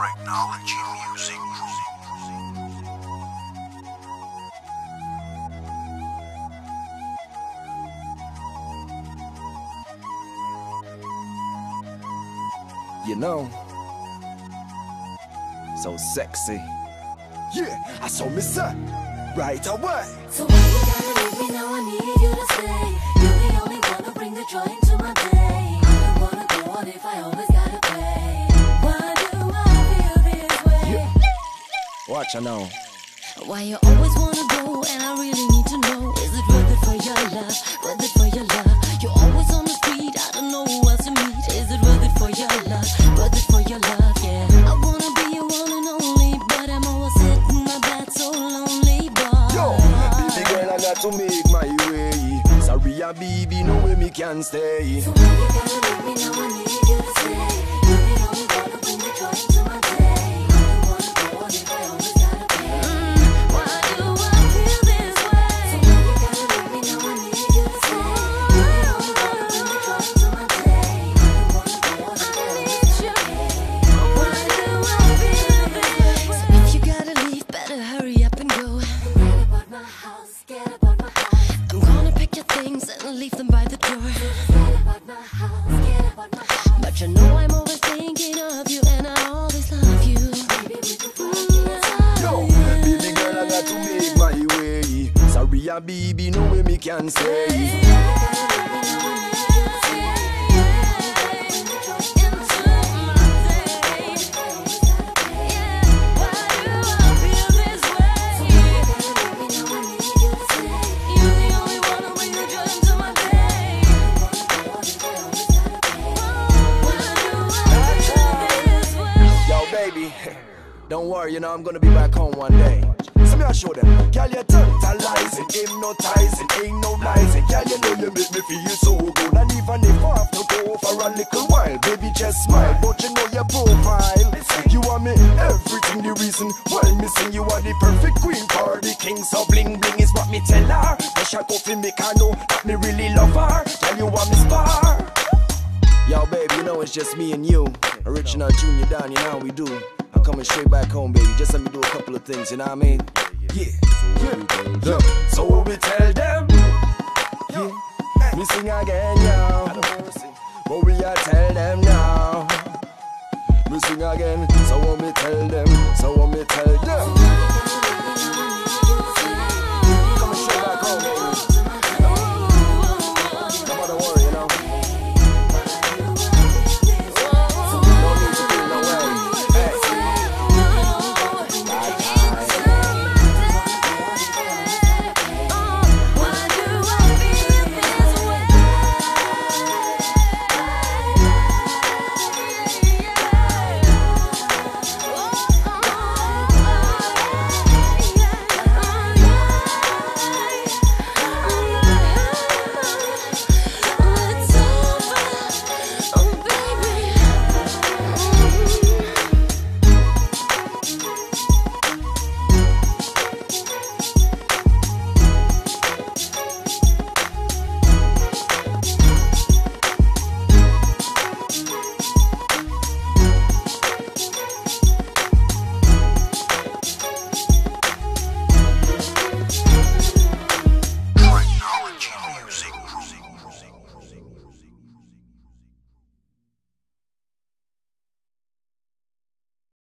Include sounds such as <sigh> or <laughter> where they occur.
Technology music. You know, so sexy. Yeah, I saw me son right away. So why you gotta leave me now? I need you to stay. You're the only one who bring the joy into my day. Watch I know. Why you always wanna go and I really need to know Is it worth it for your love, worth it for your love? You're always on the street, I don't know who else to meet. Is it worth it for your love, worth it for your love, yeah. I wanna be your one and only, but I'm always sitting my bed so lonely, boy. Yo, baby girl, I got to make my way. Sorry, a baby, no way me can stay. So why you gotta leave me now, I need you to stay way. Sorry, a baby, no way me can baby, <laughs> don't worry, you know I'm gonna be back home one day. Me I show them, girl you're tantalizing, hypnotizing, ain't no lies. And girl you know you make me feel you so good, and even if I have to go for a little while, baby just smile. But you know your profile, you are me everything. The reason why me sing you are the perfect queen for the king. So bling bling is what me tell her. Push her coffee make her know that me really love her. Girl you are me star. Yo, baby, you know it's just me and you. Original Junior Down, you know how we do. I'm coming straight back home, baby. Just let me do a couple of things, you know what I mean? Yeah. yeah. yeah. So we tell them? Yeah. Me sing again, yo. What we a tell them now? Me sing again. So me tell them? So me tell them?